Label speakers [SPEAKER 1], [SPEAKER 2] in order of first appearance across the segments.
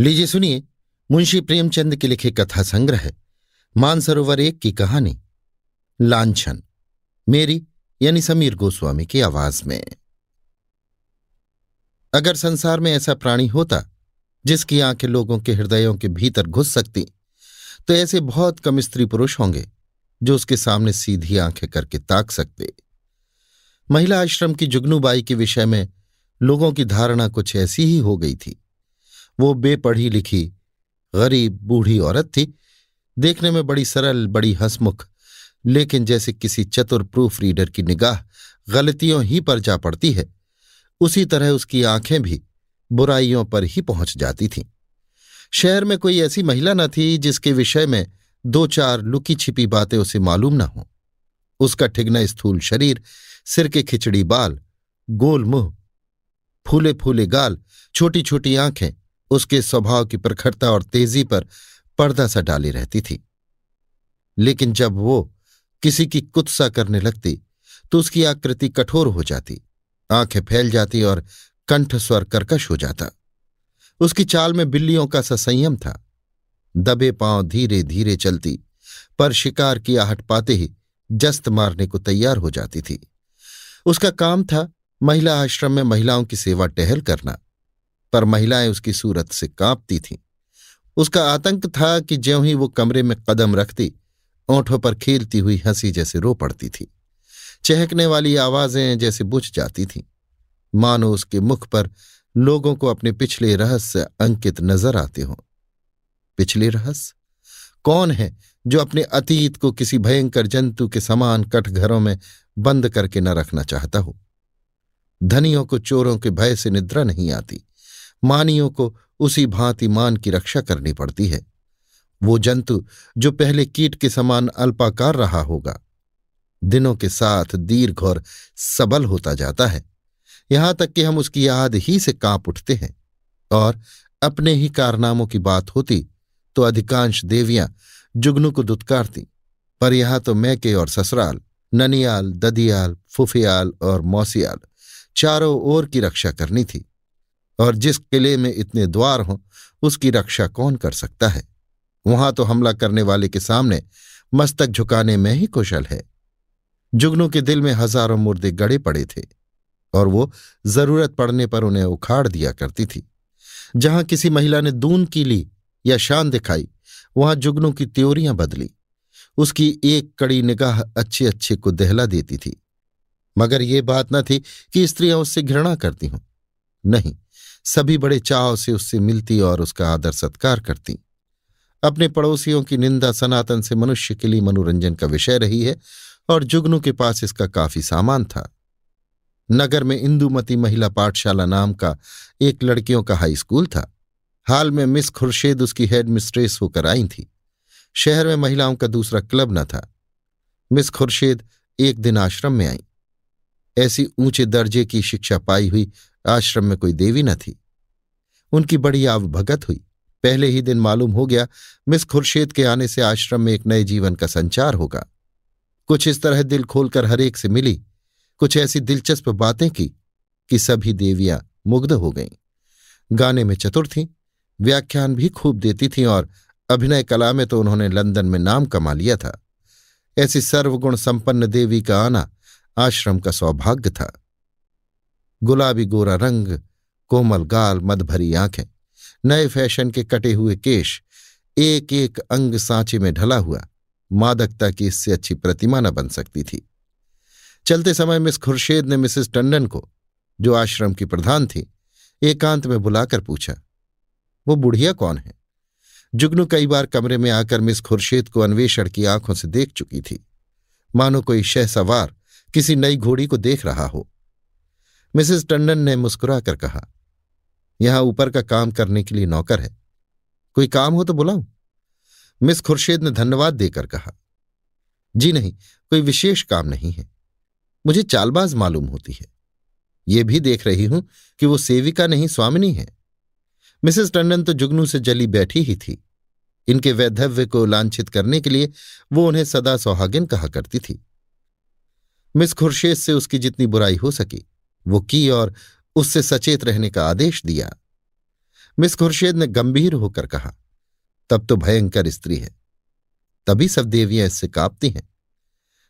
[SPEAKER 1] लीजिए सुनिए, मुंशी प्रेमचंद के लिखे कथा संग्रह, मानसरोवर एक की कहानी, लांछन, मेरी यानी समीर गोस्वामी की आवाज़ में। अगर संसार में ऐसा प्राणी होता, जिसकी आँखें लोगों के हृदयों के भीतर घुस सकती तो ऐसे बहुत कम स्त्री पुरुष होंगे, जो उसके सामने सीधी आँखें करके ताक सकते। महिला आश्रम की जुगनूबाई के विषय में लोगों की धारणा कुछ ऐसी ही हो गई थी। वो बेपढ़ी लिखी, गरीब, बूढ़ी औरत थी। देखने में बड़ी सरल, बड़ी हंसमुख, लेकिन जैसे किसी चतुर प्रूफ रीडर की निगाह गलतियों ही पर जा पड़ती है, उसी तरह उसकी आँखें भी बुराइयों पर ही पहुँच जाती थीं। शहर में कोई ऐसी महिला न थी जिसके विषय में दो चार लुकी छिपी बातें उसे मालूम न हो। उसका ठिगना स्थूल शरीर, सिर के खिचड़ी बाल, गोल मुँह फूले फूले गाल छोटी छोटी आँखें उसके स्वभाव की प्रखरता और तेज़ी पर पर्दा सा डाली रहती थी। लेकिन जब वो किसी की कुत्सा करने लगती तो उसकी आकृति कठोर हो जाती, आँखें फैल जाती और कंठ स्वर कर्कश हो जाता। उसकी चाल में बिल्लियों का सा संयम था। दबे पाँव धीरे धीरे चलती, पर शिकार की आहट पाते ही जस्त मारने को तैयार हो जाती थी। उसका काम था महिला आश्रम में महिलाओं की सेवा टहल करना। पर महिलाएँ उसकी सूरत से कांपती थीं। उसका आतंक था कि ज्यों ही वो कमरे में कदम रखती, ओंठों पर खेलती हुई हँसी जैसे रो पड़ती थी। चहकने वाली आवाज़ें जैसे बुझ जाती थीं। मानो उसके मुख पर लोगों को अपने पिछले रहस्य अंकित नज़र आते हों। पिछले रहस्य? कौन है जो अपने अतीत को किसी भयंकर जंतु के समान कटघरों में बंद करके न रखना चाहता हो? धनियों को चोरों के भय से निद्रा नहीं आती। मानियों को उसी भांति मान की रक्षा करनी पड़ती है। वो जंतु जो पहले कीट के समान अल्पाकार रहा होगा, दिनों के साथ दीर्घ और सबल होता जाता है। यहाँ तक कि हम उसकी याद ही से काँप उठते हैं। और अपने ही कारनामों की बात होती तो अधिकांश देवियाँ जुगनू को दुत्कारती। पर यहाँ तो मैके और ससुराल, ननियाल, ददियाल, फुफियाल और मौसियाल चारों ओर की रक्षा करनी थी। और जिस किले में इतने द्वार हों, उसकी रक्षा कौन कर सकता है? वहाँ तो हमला करने वाले के सामने मस्तक झुकाने में ही कुशल है। जुगनू के दिल में हज़ारों मुर्दे गड़े पड़े थे और वो ज़रूरत पड़ने पर उन्हें उखाड़ दिया करती थी। जहाँ किसी महिला ने दून की ली या शान दिखाई, वहाँ जुगनू की त्योरियाँ बदली। उसकी एक कड़ी निगाह अच्छे अच्छे को दहला देती थी। मगर ये बात न थी कि स्त्रियाँ उससे घृणा करती हों। नहीं सभी बड़े चाव से उससे मिलती और उसका आदर सत्कार करती। अपने पड़ोसियों की निंदा सनातन से मनुष्य के लिए मनोरंजन का विषय रही है और जुगनू के पास इसका काफ़ी सामान था। नगर में इंदुमती महिला पाठशाला नाम का एक लड़कियों का हाई स्कूल था। हाल में मिस खुर्शेद उसकी हेड मिस्ट्रेस होकर आई थी। शहर में महिलाओं का दूसरा क्लब न था। मिस खुर्शेद एक दिन आश्रम में आई। ऐसी ऊँचे दर्जे की शिक्षा पाई हुई आश्रम में कोई देवी न थी। उनकी बड़ी आवभगत हुई। पहले ही दिन मालूम हो गया, मिस खुर्शेद के आने से आश्रम में एक नए जीवन का संचार होगा। कुछ इस तरह दिल खोलकर हरेक से मिली। कुछ ऐसी दिलचस्प बातें की कि सभी देवियाँ मुग्ध हो गईं। गाने में चतुर थीं, व्याख्यान भी खूब देती थीं और अभिनय कला में तो उन्होंने लंदन में नाम कमा लिया था। ऐसी सर्वगुण संपन्न देवी का आना आश्रम का सौभाग्य था। गुलाबी गोरा रंग, कोमल गाल, मदभरी आँखें, नए फ़ैशन के कटे हुए केश एक एक अंग सांचे में ढला हुआ, मादकता की इससे अच्छी प्रतिमा न बन सकती थी। चलते समय मिस खुर्शेद ने मिसेस टंडन को, जो आश्रम की प्रधान थी, एकांत में बुलाकर पूछा, वो बुढ़िया कौन है? जुगनू कई बार कमरे में आकर मिस खुर्शेद को अन्वेषण की आँखों से देख चुकी थी। मानो कोई शहसवार किसी नई घोड़ी को देख रहा हो। मिसेस टंडन ने मुस्कुराकर कहा, यहाँ ऊपर का काम करने के लिए नौकर है। कोई काम हो तो बुलाऊं? मिस खुर्शेद ने धन्यवाद देकर कहा, जी नहीं, कोई विशेष काम नहीं है। मुझे चालबाज मालूम होती है। ये भी देख रही हूँ कि वो सेविका नहीं, स्वामिनी है। मिसेस टंडन तो जुगनू से जली बैठी ही थी। इनके वैधव्य को लांछित करने के लिए वो उन्हें सदा सौहागिन कहा करती थी। मिस खुर्शेद से उसकी जितनी बुराई हो सकी वो की और उससे सचेत रहने का आदेश दिया। मिस खुर्शेद ने गंभीर होकर कहा, तब तो भयंकर स्त्री है। तभी सब देवियाँ इससे कांपती हैं।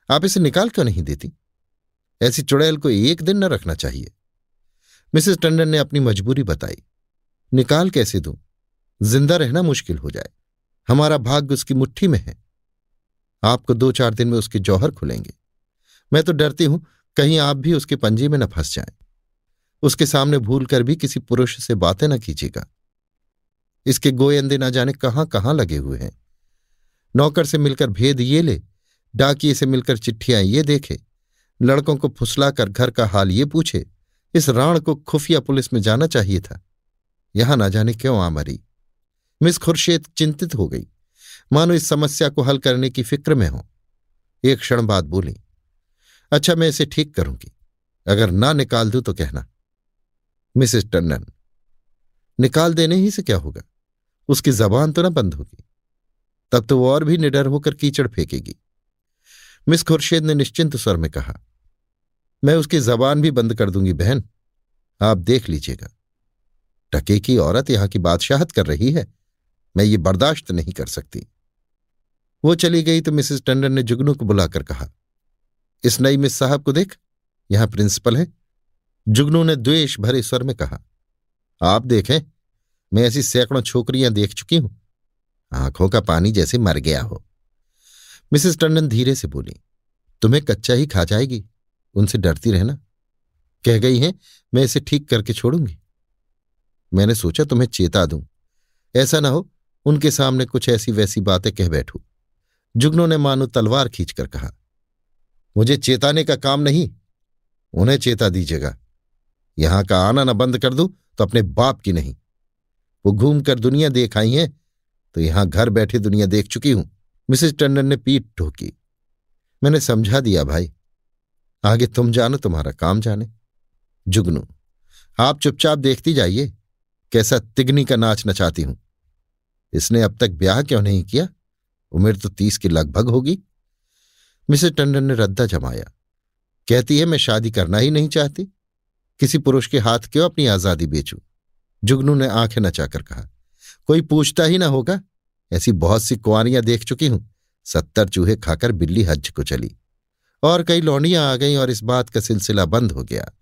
[SPEAKER 1] आप इसे निकाल क्यों नहीं देती? ऐसी चुड़ैल को एक दिन न रखना चाहिए। मिसेस टंडन ने अपनी मजबूरी बताई, निकाल कैसे दूँ? ज़िंदा रहना मुश्किल हो जाए। हमारा भाग्य उसकी मुट्ठी में है। आपको दो चार दिन में उसके जौहर खुलेंगे। मैं तो डरती हूँ कहीं आप भी उसके पंजे में न फंस जाएँ। उसके सामने भूल कर भी किसी पुरुष से बातें न कीजिएगा। इसके गोयंदे न जाने कहाँ कहाँ लगे हुए हैं। नौकर से मिलकर भेद ये ले, डाकिए से मिलकर चिट्ठियाँ ये देखे, लड़कों को फुसलाकर घर का हाल ये पूछे, इस राण को खुफिया पुलिस में जाना चाहिए था। यहाँ ना जाने क्यों आ मरी? मिस खुर्शेद चिंतित हो गई। मानो इस समस्या को हल करने की फ़िक्र में हो। एक क्षण बाद बोली अच्छा मैं इसे ठीक करूँगी। अगर ना निकाल दूँ तो कहना। मिसेस टंडन निकाल देने ही से क्या होगा? उसकी जबान तो ना बंद होगी। तब तो वो और भी निडर होकर कीचड़ फेंकेगी। मिस खुर्शेद ने निश्चिंत स्वर में कहा, मैं उसकी जबान भी बंद कर दूँगी, बहन। आप देख लीजिएगा। टके की औरत यहाँ की बादशाहत कर रही है। मैं ये बर्दाश्त नहीं कर सकती। वो चली गई तो मिसेस टंडन ने जुगनू को बुलाकर कहा इस नई मिस साहब को देख, यहाँ प्रिंसिपल है। जुगनू ने द्वेष भरे स्वर में कहा, आप देखें, मैं ऐसी सैकड़ों छोकरियाँ देख चुकी हूँ। आँखों का पानी जैसे मर गया हो। मिसेस टंडन धीरे से बोली, तुम्हें कच्चा ही खा जाएगी, उनसे डरती रहना। कह गई हैं, मैं इसे ठीक करके छोड़ूँगी। मैंने सोचा तुम्हें चेता दूँ। ऐसा ना हो, उनके सामने कुछ ऐसी वैसी बातें कह बैठू। जुगनों ने मानो तलवार खींचकर कहा मुझे चेताने का काम नहीं। उन्हें चेता दीजिएगा। यहाँ का आना ना बंद कर दूँ तो अपने बाप की नहीं। वो घूमकर दुनिया देख आई हैं तो यहाँ घर बैठे दुनिया देख चुकी हूँ। मिसेस टंडन ने पीठ ठोकी। मैंने समझा दिया, भाई। आगे तुम जानो, तुम्हारा काम जाने। जुगनू, आप चुपचाप देखती जाइए, कैसा तिगनी का नाच नचाती हूँ। इसने अब तक ब्याह क्यों नहीं किया? उम्र तो तीस के लगभग होगी। मिसेस टंडन ने रद्दा जमाया। कहती है, मैं शादी करना ही नहीं चाहती। किसी पुरुष के हाथ क्यों अपनी आज़ादी बेचूं? जुगनू ने आँखें नचाकर कहा, कोई पूछता ही ना होगा। ऐसी बहुत सी कुआरियाँ देख चुकी हूँ। सत्तर चूहे खाकर बिल्ली हज को चली। और कई लौंडियाँ आ गईं और इस बात का सिलसिला बंद हो गया।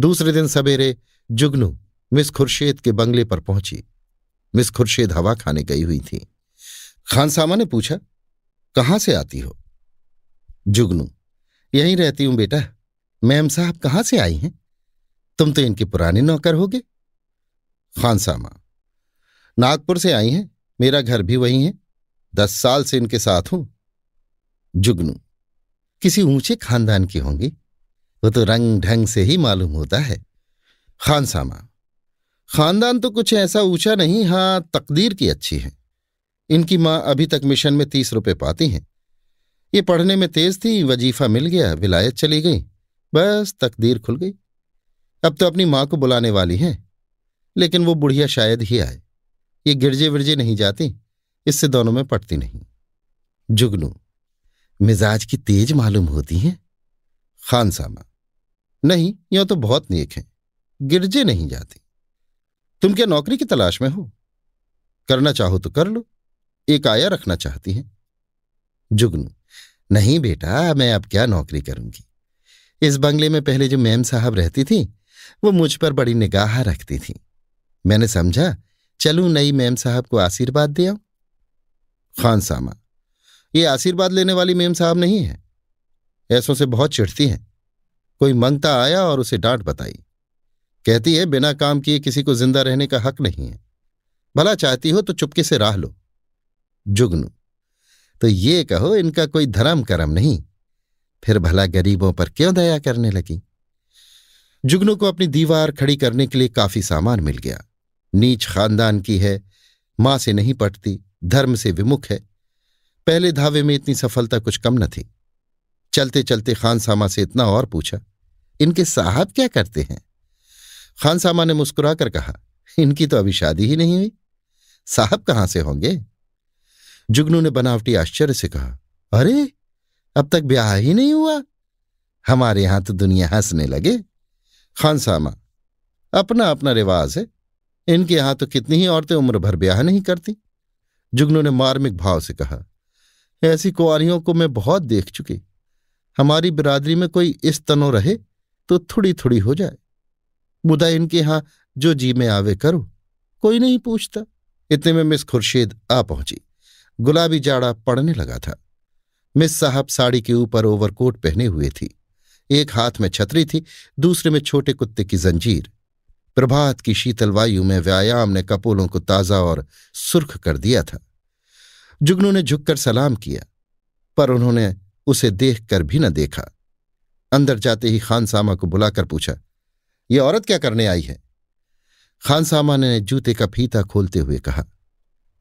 [SPEAKER 1] दूसरे दिन सवेरे जुगनू मिस खुर्शेद के बंगले पर पहुँची। मिस खुर्शेद हवा खाने गई हुई थी। खानसामा ने पूछा, कहाँ से आती हो? जुगनू। यहीं रहती हूँ बेटा। मैम साहब कहाँ से आई हैं? तुम तो इनके पुराने नौकर होगे खानसामा नागपुर से आई हैं। मेरा घर भी वही है। दस साल से इनके साथ हूँ। जुगनू, किसी ऊँचे खानदान की होंगी? वो तो रंग ढंग से ही मालूम होता है। खानसामा खानदान तो कुछ ऐसा ऊँचा नहीं, हाँ, तकदीर की अच्छी है। इनकी माँ अभी तक मिशन में तीस रुपए पाती हैं। ये पढ़ने में तेज थी, वजीफा मिल गया, विलायत चली गई। बस तकदीर खुल गई। अब तो अपनी माँ को बुलाने वाली हैं, लेकिन वो बुढ़िया शायद ही आए। ये गिरजे विरजे नहीं जाती, इससे दोनों में पटती नहीं। जुगनू, मिजाज की तेज मालूम होती हैं? खानसामा नहीं, यो तो बहुत नेक है, गिरजे नहीं जाती। तुम क्या नौकरी की तलाश में हो? करना चाहो तो कर लो, एक आया रखना चाहती हैं। जुगनू नहीं बेटा, मैं अब क्या नौकरी करूँगी? इस बंगले में पहले जो मैम साहब रहती थी, वो मुझ पर बड़ी निगाह रखती थी। मैंने समझा, चलूँ नई मैम साहब को आशीर्वाद दे खान सामा, ये आशीर्वाद लेने वाली मैम साहब नहीं है। ऐसों से बहुत चिढ़ती हैं। कोई मंगता आया और उसे डांट बताई। कहती है, बिना काम किए किसी को ज़िंदा रहने का हक नहीं है। भला चाहती हो तो चुपके से राह लो। जुगनू तो ये कहो, इनका कोई धर्म करम नहीं। फिर भला गरीबों पर क्यों दया करने लगी? जुगनू को अपनी दीवार खड़ी करने के लिए काफ़ी सामान मिल गया। नीच खानदान की है, माँ से नहीं पटती, धर्म से विमुख है। पहले धावे में इतनी सफलता कुछ कम न थी। चलते चलते खानसामा से इतना और पूछा, इनके साहब क्या करते हैं? खानसामा ने मुस्कुराकर कहा, इनकी तो अभी शादी ही नहीं हुई। साहब कहाँ से होंगे? जुगनू ने बनावटी आश्चर्य से कहा, अरे, अब तक ब्याह ही नहीं हुआ। हमारे यहाँ तो दुनिया हंसने लगे। खानसामा अपना अपना रिवाज है। इनके यहाँ तो कितनी ही औरतें उम्र भर ब्याह नहीं करती। जुगनू ने मार्मिक भाव से कहा, ऐसी कुआरियों को मैं बहुत देख चुकी। हमारी बिरादरी में कोई इस तनो रहे तो थोड़ी थोड़ी हो जाए। मुदा इनके यहाँ जो जी में आवे करो, कोई नहीं पूछता। इतने में मिस खुर्शीद आ पहुँची। गुलाबी जाड़ा पड़ने लगा था। मिस साहब साड़ी के ऊपर ओवरकोट पहने हुए थी। एक हाथ में छतरी थी, दूसरे में छोटे कुत्ते की जंजीर। प्रभात की शीतल वायु में व्यायाम ने कपोलों को ताज़ा और सुर्ख कर दिया था। जुगनू ने झुककर सलाम किया, पर उन्होंने उसे देखकर भी न देखा। अंदर जाते ही खानसामा को बुलाकर पूछा, ये औरत क्या करने आई है? खानसामा ने जूते का फीता खोलते हुए कहा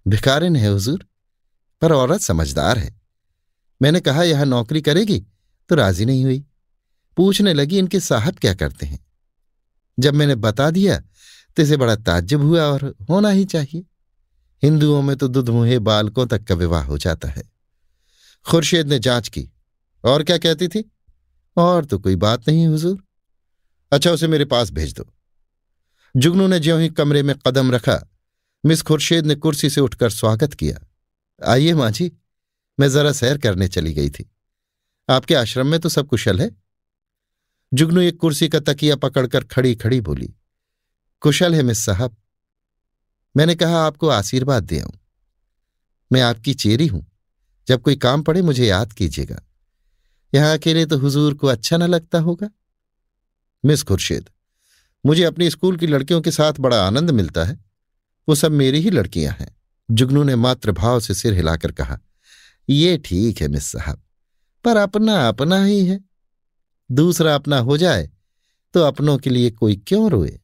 [SPEAKER 1] भिकारिन है, हुजूर। पर औरत समझदार है। मैंने कहा, यह नौकरी करेगी? तो राज़ी नहीं हुई। पूछने लगी, इनके साहब क्या करते हैं? जब मैंने बता दिया तो इसे बड़ा ताज्जुब हुआ और होना ही चाहिए। हिंदुओं में तो दुधमुहे बालकों तक का विवाह हो जाता है। खुर्शीद ने जाँच की। और क्या कहती थी? और तो कोई बात नहीं, हुजूर। अच्छा उसे मेरे पास भेज दो। जुगनू ने ज्यों ही कमरे में कदम रखा, मिस खुर्शीद ने कुर्सी से उठकर स्वागत किया। आइए माँ जी, मैं जरा सैर करने चली गई थी। आपके आश्रम में तो सब कुशल है? जुगनू एक कुर्सी का तकिया पकड़कर खड़ी खड़ी बोली, कुशल है मिस साहब। मैंने कहा, आपको आशीर्वाद दे आऊँ। मैं आपकी चेरी हूँ। जब कोई काम पड़े, मुझे याद कीजिएगा। यहाँ अकेले तो हुजूर को अच्छा न लगता होगा? मिस खुर्शीद, मुझे अपनी स्कूल की लड़कियों के साथ बड़ा आनंद मिलता है। वो सब मेरी ही लड़कियाँ हैं। जुगनू ने मातृभाव से सिर हिलाकर कहा, ये ठीक है, मिस साहब, पर अपना अपना ही है। दूसरा अपना हो जाए तो अपनों के लिए कोई क्यों रोए?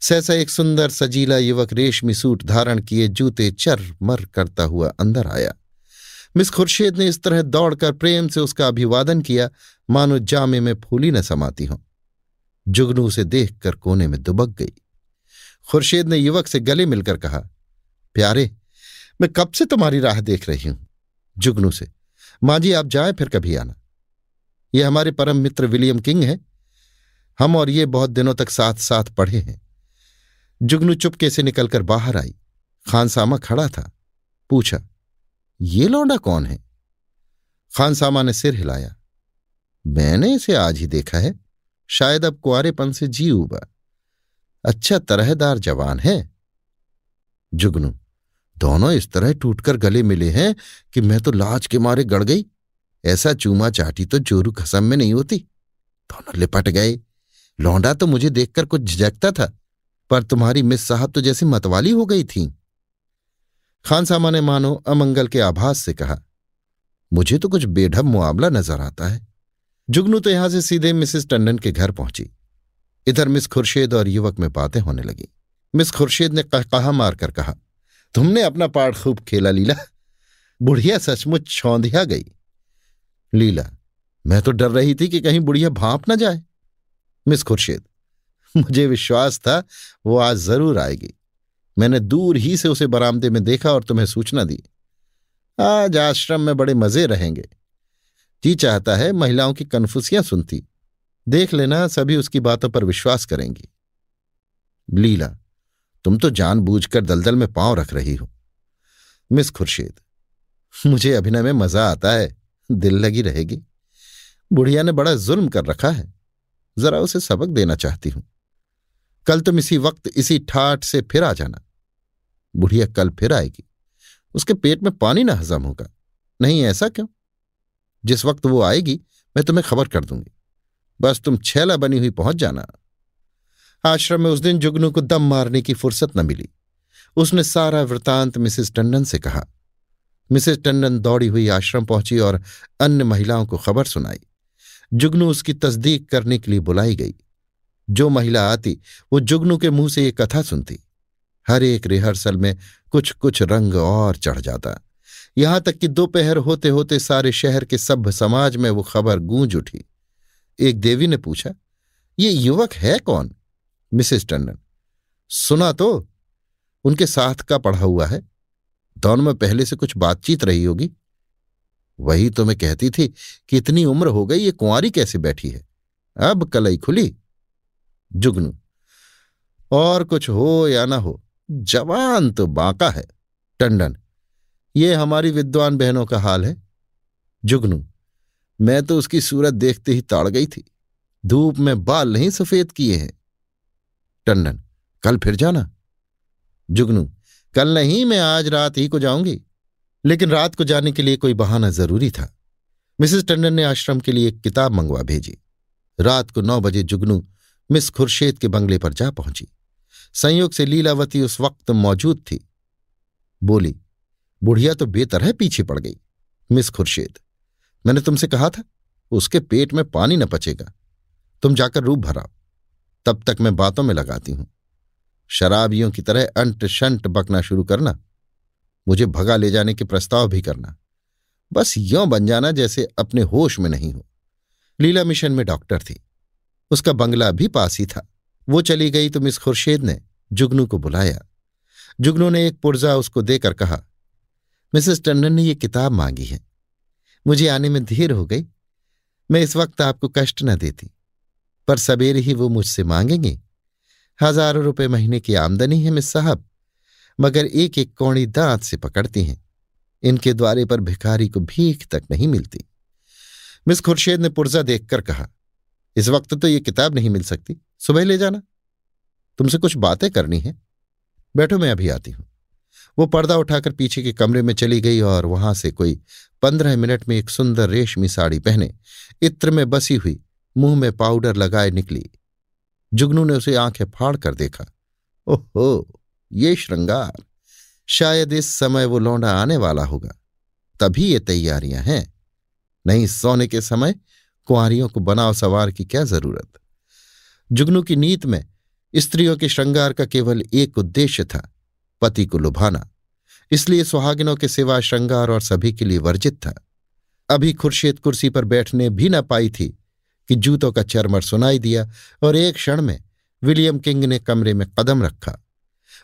[SPEAKER 1] सहसा एक सुंदर सजीला युवक रेशमी सूट धारण किए जूते चर मर करता हुआ अंदर आया। मिस खुर्शीद ने इस तरह दौड़कर प्रेम से उसका अभिवादन किया, मानो जामे में फूली न समाती हो। जुगनू उसे देखकर कोने में दुबक गई। खुर्शीद ने युवक से गले मिलकर कहा प्यारे, मैं कब से तुम्हारी राह देख रही हूँ? जुगनू से। माँ जी, आप जाए फिर कभी आना। ये हमारे परम मित्र विलियम किंग हैं। हम और ये बहुत दिनों तक साथ साथ पढ़े हैं। जुगनू चुपके से निकलकर बाहर आई? खानसामा खड़ा था। पूछा, ये लौंडा कौन है? खानसामा ने सिर हिलाया, मैंने इसे आज ही देखा है। शायद अब कुआरेपन से जी उबा। अच्छा तरहदार जवान है। जुगनू दोनों इस तरह टूटकर गले मिले हैं कि मैं तो लाज के मारे गड़ गई। ऐसा चूमा चाटी तो जोरू खसम में नहीं होती। दोनों लिपट गए। लौंडा तो मुझे देखकर कुछ झिझकता था, पर तुम्हारी मिस साहब तो जैसी मतवाली हो गई थी। खानसामा ने मानो अमंगल के आभास से कहा, मुझे तो कुछ बेढब मुआवला नज़र आता है। जुगनू तो यहाँ से सीधे मिसेस टंडन के घर पहुँची। इधर मिस खुर्शेद और युवक में बातें होने लगी। मिस खुर्शेद ने कहा मारकर कहा तुमने अपना पाठ खूब खेला, लीला। बुढ़िया सचमुच छौंधिया गई। लीला, मैं तो डर रही थी कि कहीं बुढ़िया भाप ना जाए। मिस खुर्शीद, मुझे विश्वास था वो आज ज़रूर आएगी। मैंने दूर ही से उसे बरामदे में देखा और तुम्हें सूचना दी। आज आश्रम में बड़े मज़े रहेंगे। जी चाहता है महिलाओं की कन्फुसियाँ सुनती। देख लेना, सभी उसकी बातों पर विश्वास करेंगी। लीला तुम तो जानबूझकर दलदल में पाँव रख रही हो। मिस खुर्शीद, मुझे अभिनय में मज़ा आता है, दिल लगी रहेगी। बुढ़िया ने बड़ा जुल्म कर रखा है, जरा उसे सबक देना चाहती हूँ। कल तुम इसी वक्त, इसी ठाठ से फिर आ जाना। बुढ़िया कल फिर आएगी। उसके पेट में पानी ना हजम होगा। नहीं, ऐसा क्यों? जिस वक्त वो आएगी, मैं तुम्हें खबर कर दूँगी। बस तुम छैला बनी हुई पहुँच जाना। आश्रम में उस दिन जुगनू को दम मारने की फुर्सत न मिली। उसने सारा वृतांत मिसेस टंडन से कहा। मिसेस टंडन दौड़ी हुई आश्रम पहुँची और अन्य महिलाओं को खबर सुनाई। जुगनू उसकी तस्दीक करने के लिए बुलाई गई। जो महिला आती, वो जुगनू के मुँह से ये कथा सुनती। हर एक रिहर्सल में कुछ कुछ रंग और चढ़ जाता। यहाँ तक कि दोपहर होते होते सारे शहर के सभ्य समाज में वो खबर गूंज उठी। एक देवी ने पूछा, ये युवक है कौन? मिसेस टंडन सुना तो उनके साथ का पढ़ा हुआ है। दोनों में पहले से कुछ बातचीत रही होगी। वही तो मैं कहती थी कि इतनी उम्र हो गई, ये कुंवारी कैसे बैठी है? अब कलई खुली। जुगनू, और कुछ हो या ना हो, जवान तो बांका है। टंडन ये हमारी विद्वान बहनों का हाल है। जुगनू, मैं तो उसकी सूरत देखते ही ताड़ गई थी। धूप में बाल नहीं सफ़ेद किए हैं। टंडन कल फिर जाना। जुगनू, कल नहीं मैं आज रात ही को जाऊँगी। लेकिन रात को जाने के लिए कोई बहाना ज़रूरी था। मिसेस टंडन ने आश्रम के लिए एक किताब मंगवा भेजी। रात को नौ बजे जुगनू मिस खुर्शेद के बंगले पर जा पहुँची। संयोग से लीलावती उस वक्त मौजूद थी। बोली, बुढ़िया तो बेतरह पीछे पड़ गई, मिस खुर्शेद। मैंने तुमसे कहा था, उसके पेट में पानी न पचेगा। तुम जाकर रूप भराओ। तब तक मैं बातों में लगाती हूँ। शराबियों की तरह अंट शंट बकना शुरू करना, मुझे भगा ले जाने के प्रस्ताव भी करना। बस यों बन जाना जैसे अपने होश में नहीं हो। लीला मिशन में डॉक्टर थी। उसका बंगला भी पास ही था। वो चली गई तो मिस खुर्शेद ने जुगनू को बुलाया। जुगनू ने एक पुर्जा उसको देकर कहा, मिसेस टंडन ने ये किताब मांगी है। मुझे आने में देर हो गई। मैं इस वक्त आपको कष्ट न देती। पर सवेरे ही वो मुझसे मांगेंगे। हज़ारों रुपए महीने की आमदनी है मिस साहब, मगर एक एक कौड़ी दांत से पकड़ती हैं। इनके द्वारे पर भिखारी को भीख तक नहीं मिलती। मिस खुर्शेद ने पुर्जा देखकर कहा, इस वक्त तो ये किताब नहीं मिल सकती। सुबह ले जाना। तुमसे कुछ बातें करनी है। बैठो, मैं अभी आती हूँ। वो पर्दा उठाकर पीछे के कमरे में चली गई और वहाँ से कोई पंद्रह मिनट में एक सुंदर रेशमी साड़ी पहने इत्र में बसी हुई मुँह में पाउडर लगाए निकली। जुगनू ने उसे आँखें फाड़ कर देखा। ओहो, ये श्रृंगार। शायद इस समय वो लौंडा आने वाला होगा। तभी ये तैयारियाँ हैं। नहीं, सोने के समय कुंवरियों को बनाव सवार की क्या ज़रूरत? जुगनू की नीत में स्त्रियों के श्रृंगार का केवल एक उद्देश्य था, पति को लुभाना। इसलिए सुहागिनों के सिवा श्रृंगार और सभी के लिए वर्जित था। अभी खुर्शीद कुर्सी पर बैठने भी न पाई थी। कि जूतों का चरमर सुनाई दिया और एक क्षण में विलियम किंग ने कमरे में कदम रखा।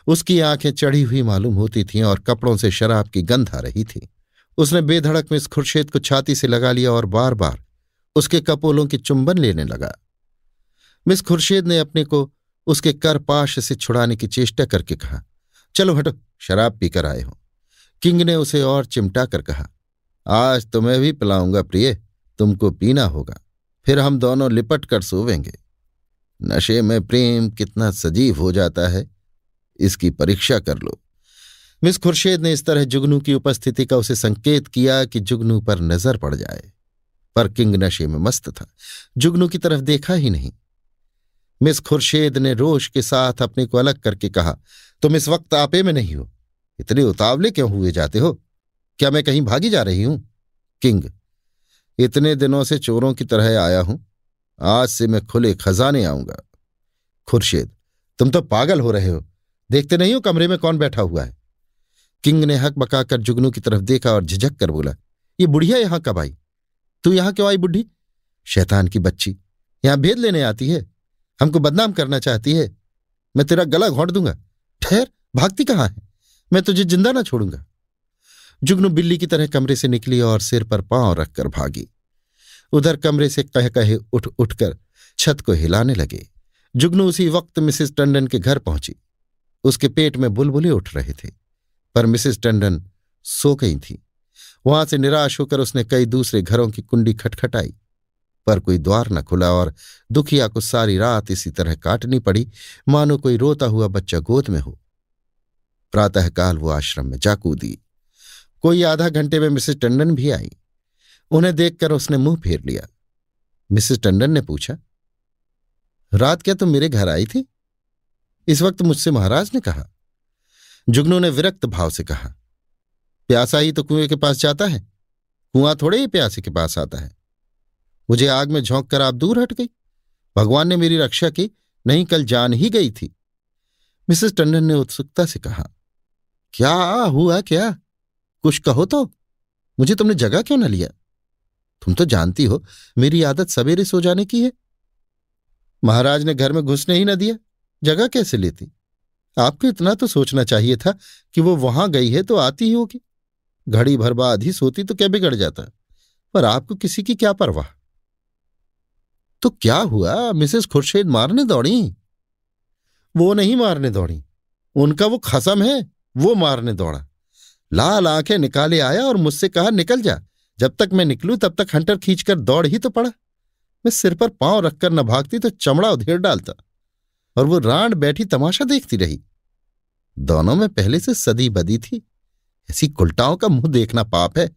[SPEAKER 1] उसकी आँखें चढ़ी हुई मालूम होती थीं और कपड़ों से शराब की गंध आ रही थी। उसने बेधड़क में इस खुर्शेद को छाती से लगा लिया और बार बार उसके कपोलों की चुंबन लेने लगा। मिस खुर्शेद ने अपने को उसके करपाश से छुड़ाने की चेष्टा करके कहा, चलो हटो, शराब पीकर आए हो। किंग ने उसे और चिमटा कर कहा, आज तुम्हें तो भी पिलाऊँगा प्रिय, तुमको पीना होगा। फिर हम दोनों लिपट कर सोवेंगे। नशे में प्रेम कितना सजीव हो जाता है, इसकी परीक्षा कर लो। मिस खुर्शेद ने इस तरह जुगनू की उपस्थिति का उसे संकेत किया कि जुगनू पर नज़र पड़ जाए। पर किंग नशे में मस्त था। जुगनू की तरफ़ देखा ही नहीं। मिस खुर्शेद ने रोश के साथ अपने को अलग करके कहा, तुम इस वक्त आपे में नहीं हो। इतने उतावले क्यों हुए जाते हो? क्या मैं कहीं भागी जा रही हूँ? किंग इतने दिनों से चोरों की तरह आया हूँ। आज से मैं खुले खजाने आऊँगा। खुर्शेद, तुम तो पागल हो रहे हो। देखते नहीं हो कमरे में कौन बैठा हुआ है? किंग ने हक बकाकर जुगनू की तरफ़ देखा और झिझक कर बोला, ये बुढ़िया यहाँ कब आई? तू यहाँ क्यों आई बुढ़ी? शैतान की बच्ची, यहाँ भेद लेने आती है। हमको बदनाम करना चाहती है। मैं तेरा गला घोंट दूँगा। ठहर, भागती कहाँ है? मैं तुझे ज़िंदा ना छोड़ूँगा। जुगनू बिल्ली की तरह कमरे से निकली और सिर पर पाँव रखकर भागी। उधर कमरे से कह कहे उठ, उठकर छत को हिलाने लगे। जुगनू उसी वक्त मिसेस टंडन के घर पहुँची। उसके पेट में बुलबुले उठ रहे थे, पर मिसेस टंडन सो गई थी। वहाँ से निराश होकर उसने कई दूसरे घरों की कुंडी खटखटाई, पर कोई द्वार न खुला और दुखिया को सारी रात इसी तरह काटनी पड़ी, मानो कोई रोता हुआ बच्चा गोद में हो। प्रातःकाल वो आश्रम में जा कूदी कोई आधा घंटे में मिसेस टंडन भी आई। उन्हें देखकर उसने मुँह फेर लिया। मिसेस टंडन ने पूछा, रात क्या तुम मेरे घर आई थी? इस वक्त मुझसे महाराज ने कहा, जुगनू ने विरक्त भाव से कहा, प्यासा ही तो कुएँ के पास जाता है, कुआँ थोड़े ही प्यासे के पास आता है। मुझे आग में झोंक कर आप दूर हट गई। भगवान ने मेरी रक्षा की, नहीं कल जान ही गई थी। मिसेस टंडन ने उत्सुकता से कहा, क्या हुआ क्या? कुछ कहो तो। मुझे तुमने जगह क्यों न लिया? तुम तो जानती हो, मेरी आदत सवेरे सो जाने की है। महाराज ने घर में घुसने ही न दिया। जगह कैसे लेती? आपको इतना तो सोचना चाहिए था कि वो वहाँ गई है तो आती ही होगी। घड़ी भर बाद ही सोती तो क्या बिगड़ जाता? पर आपको किसी की क्या परवाह? तो क्या हुआ? मिसेस खुर्शेद मारने दौड़ी? वो नहीं मारने दौड़ी। उनका वो खसम है, वो मारने दौड़ा। लाल आँखें निकाले आया और मुझसे कहा, निकल जा। जब तक मैं निकलूं, तब तक हंटर खींचकर दौड़ ही तो पड़ा। मैं सिर पर पाँव रखकर न भागती तो चमड़ा उधेर डालता और वो रांड बैठी तमाशा देखती रही। दोनों में पहले से सदी बदी थी। ऐसी कुलटाओं का मुँह देखना पाप है।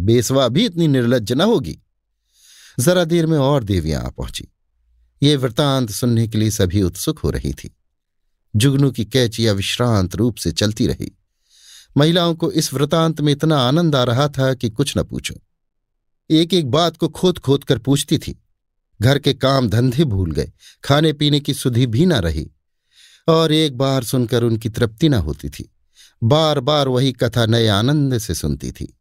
[SPEAKER 1] बेसवा भी इतनी निर्लज न होगी। जरा देर में और देवियाँ आ पहुँची। ये वृतांत सुनने के लिए सभी उत्सुक हो रही थी। जुगनू की कैचिया विश्रांत रूप से चलती रही। महिलाओं को इस वृतांत में इतना आनंद आ रहा था कि कुछ न पूछो। एक एक बात को खोद खोद कर पूछती थी। घर के काम धंधे भूल गए खाने पीने की सुधि भी न रही। और एक बार सुनकर उनकी तृप्ति न होती थी। बार बार वही कथा नए आनंद से सुनती थी।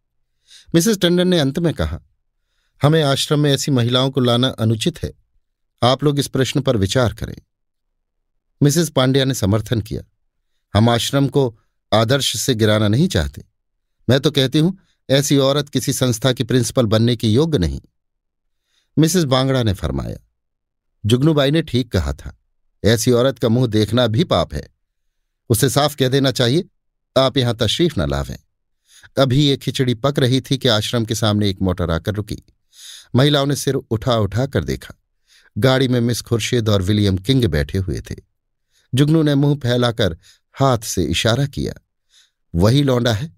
[SPEAKER 1] मिसेस टंडन ने अंत में कहा, हमें आश्रम में ऐसी महिलाओं को लाना अनुचित है। आप लोग इस प्रश्न पर विचार करें। मिसेस पांड्या ने समर्थन किया, हम आश्रम को आदर्श से गिराना नहीं चाहते। मैं तो कहती हूँ, ऐसी औरत किसी संस्था की प्रिंसिपल बनने की योग्य नहीं। मिसेस बांगड़ा ने फरमाया, जुगनूबाई ने ठीक कहा था, ऐसी औरत का मुँह देखना भी पाप है। उसे साफ़ कह देना चाहिए, आप यहाँ तशरीफ़ न लावें। अभी ये खिचड़ी पक रही थी कि आश्रम के सामने एक मोटर आकर रुकी। महिलाओं ने सिर उठा उठा कर देखा। गाड़ी में मिस खुर्शीद और विलियम किंग बैठे हुए थे। जुगनू ने मुँह फैलाकर हाथ से इशारा किया, वही लौंडा है।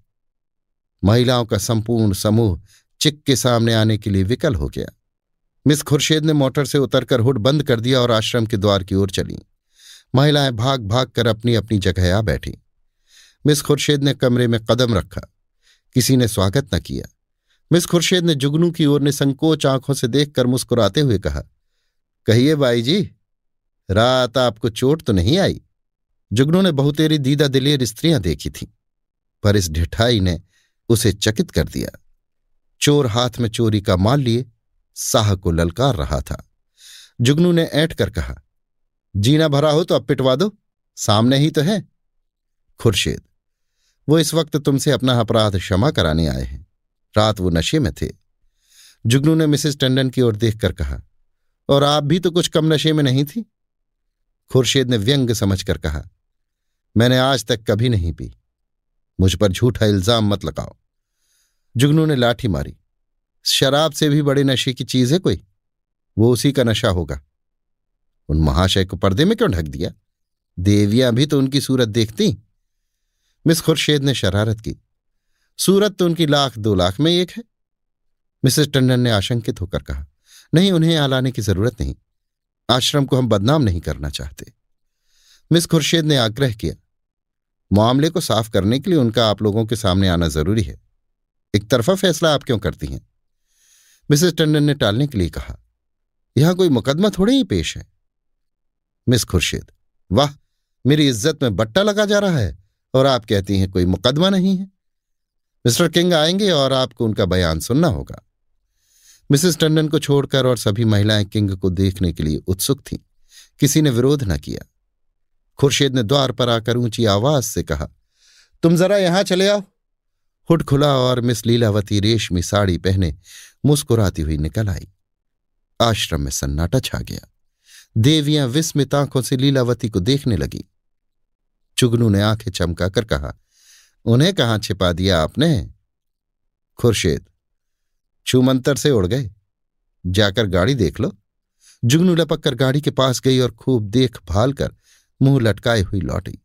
[SPEAKER 1] महिलाओं का संपूर्ण समूह चिक के सामने आने के लिए विकल हो गया। मिस खुर्शेद ने मोटर से उतरकर हुड बंद कर दिया और आश्रम के द्वार की ओर चली। महिलाएँ भाग भाग कर अपनी अपनी जगह आ बैठी। मिस खुर्शेद ने कमरे में कदम रखा। किसी ने स्वागत न किया। मिस खुर्शेद ने जुगनू की ओर ने संकोच आँखों से देखकर मुस्कुराते हुए कहा, कहिए बाई जी रात आपको चोट तो नहीं आई? जुगनू ने बहुतेरी दीदा दिलेर स्त्रियाँ देखी थीं, पर इस ढिठाई ने उसे चकित कर दिया। चोर हाथ में चोरी का माल लिए साह को ललकार रहा था। जुगनू ने ऐठ कर कहा, जीना भरा हो तो अब पिटवा दो, सामने ही तो है। खुर्शीद, वो इस वक्त तुमसे अपना अपराध क्षमा कराने आए हैं। रात वो नशे में थे। जुगनू ने मिसेस टंडन की ओर देखकर कहा, और आप भी तो कुछ कम नशे में नहीं थी? खुर्शीद ने व्यंग समझकर कहा मैंने आज तक कभी नहीं पी। मुझ पर झूठा इल्ज़ाम मत लगाओ। जुगनू ने लाठी मारी। शराब से भी बड़े नशे की चीज़ है कोई? वो उसी का नशा होगा। उन महाशय को पर्दे में क्यों ढक दिया? देवियाँ भी तो उनकी सूरत देखती। मिस खुर्शेद ने शरारत की। सूरत तो उनकी लाख, दो लाख में एक है। मिसेस टंडन ने आशंकित होकर कहा, नहीं, उन्हें यहाँ लाने की ज़रूरत नहीं। आश्रम को हम बदनाम नहीं करना चाहते। मिस खुर्शेद ने आग्रह किया मामले को साफ़ करने के लिए उनका आप लोगों के सामने आना ज़रूरी है। एक तरफा फैसला आप क्यों करती हैं? मिसेस टंडन ने टालने के लिए कहा, यहाँ कोई मुकदमा थोड़े ही पेश है। मिस खुर्शीद, वाह, मेरी इज़्ज़त में बट्टा लगा जा रहा है और आप कहती हैं कोई मुकदमा नहीं है। मिस्टर किंग आएँगे और आपको उनका बयान सुनना होगा। मिसेस टंडन को छोड़कर और सभी महिलाएँ किंग को देखने के लिए उत्सुक थीं। किसी ने विरोध न किया। खुर्शीद ने द्वार पर आकर ऊँची आवाज़ से कहा, तुम जरा यहाँ चले आओ। हुड खुला और मिस लीलावती रेशमी साड़ी पहने मुस्कुराती हुई निकल आई। आश्रम में सन्नाटा छा गया। देवियाँ विस्मित आँखों से लीलावती को देखने लगी। चुगनू ने आँखें चमकाकर कहा, उन्हें कहाँ छिपा दिया आपने? खुर्शेद, छूमंतर से उड़ गए। जाकर गाड़ी देख लो। जुगनू लपक कर गाड़ी के पास गई और खूब देख भाल कर मुँह लटकाए हुई लौटी।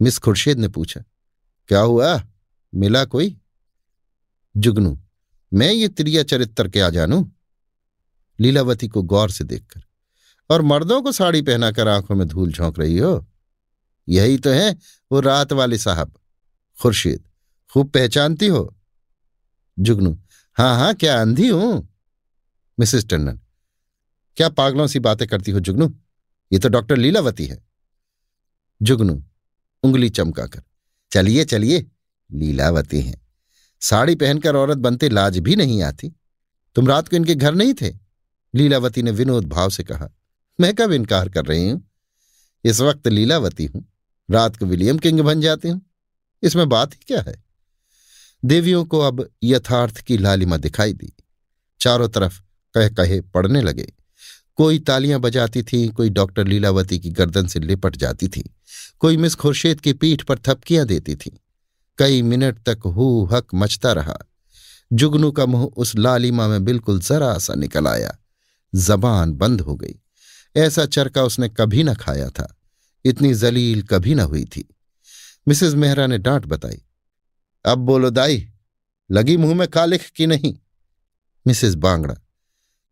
[SPEAKER 1] मिस खुर्शेद ने पूछा, क्या हुआ? मिला कोई? जुगनू, मैं ये त्रिया चरित्र क्या जानू? लीलावती को गौर से देखकर, और मर्दों को साड़ी पहनाकर आँखों में धूल झोंक रही हो? यही तो है वो रात वाले साहब। खुर्शीद, खूब पहचानती हो? जुगनू हाँ हाँ क्या अंधी हूँ? मिसेस टंडन क्या पागलों सी बातें करती हो जुगनू? ये तो डॉक्टर लीलावती है। जुगनू, उंगली चमकाकर। चलिए चलिए, लीलावती हैं। साड़ी पहनकर औरत बनते लाज भी नहीं आती। तुम रात को इनके घर नहीं थे? लीलावती ने विनोद भाव से कहा। मैं कब इनकार कर रही हूँ? इस वक्त लीलावती हूँ। रात को विलियम किंग बन जाती हूँ। इसमें बात ही क्या है? देवियों को अब यथार्थ की लालिमा दिखाई दी। चारों तरफ़ कह कहे पड़ने लगे। कोई तालियाँ बजाती थी, कोई डॉक्टर लीलावती की गर्दन से लिपट जाती थी, कोई मिस खुर्शेद की पीठ पर थपकियाँ देती थी। कई मिनट तक हु हक मचता रहा। जुगनू का मुँह उस लालिमा में बिल्कुल जरा सा निकल आया। जबान बंद हो गई। ऐसा चरका उसने कभी न खाया था। इतनी जलील कभी न हुई थी। मिसेज मेहरा ने डांट बताई। अब बोलो दाई, लगी मुँह में कालिख की नहीं? मिसेज बांगड़ा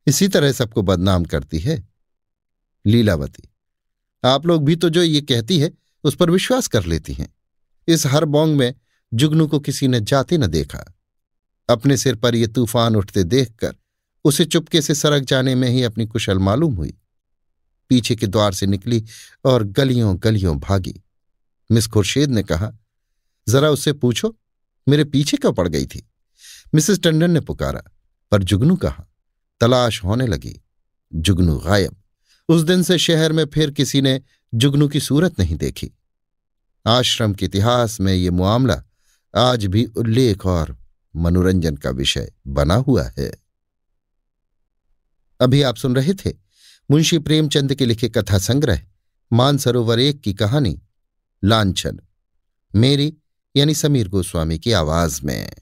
[SPEAKER 1] इसी तरह सबको बदनाम करती है लीलावती। आप लोग भी तो जो ये कहती है, उस पर विश्वास कर लेती हैं। इस हर बोंग में जुगनू को किसी ने जाते न देखा। अपने सिर पर यह तूफ़ान उठते देखकर उसे चुपके से सरक जाने में ही अपनी कुशल मालूम हुई। पीछे के द्वार से निकली और गलियों गलियों भागी। मिस खुर्शेद ने कहा, जरा उससे पूछो, मेरे पीछे क्यों पड़ गई थी? मिसेस टंडन ने पुकारा, पर जुगनू कहा तलाश होने लगी। जुगनू गायब। उस दिन से शहर में फिर किसी ने जुगनू की सूरत नहीं देखी। आश्रम के इतिहास में ये मामला आज भी उल्लेख और मनोरंजन का विषय बना हुआ है। अभी आप सुन रहे थे मुंशी प्रेमचंद के लिखे कथा संग्रह, मानसरोवर एक की कहानी, लांछन, मेरी यानी समीर गोस्वामी की आवाज़ में।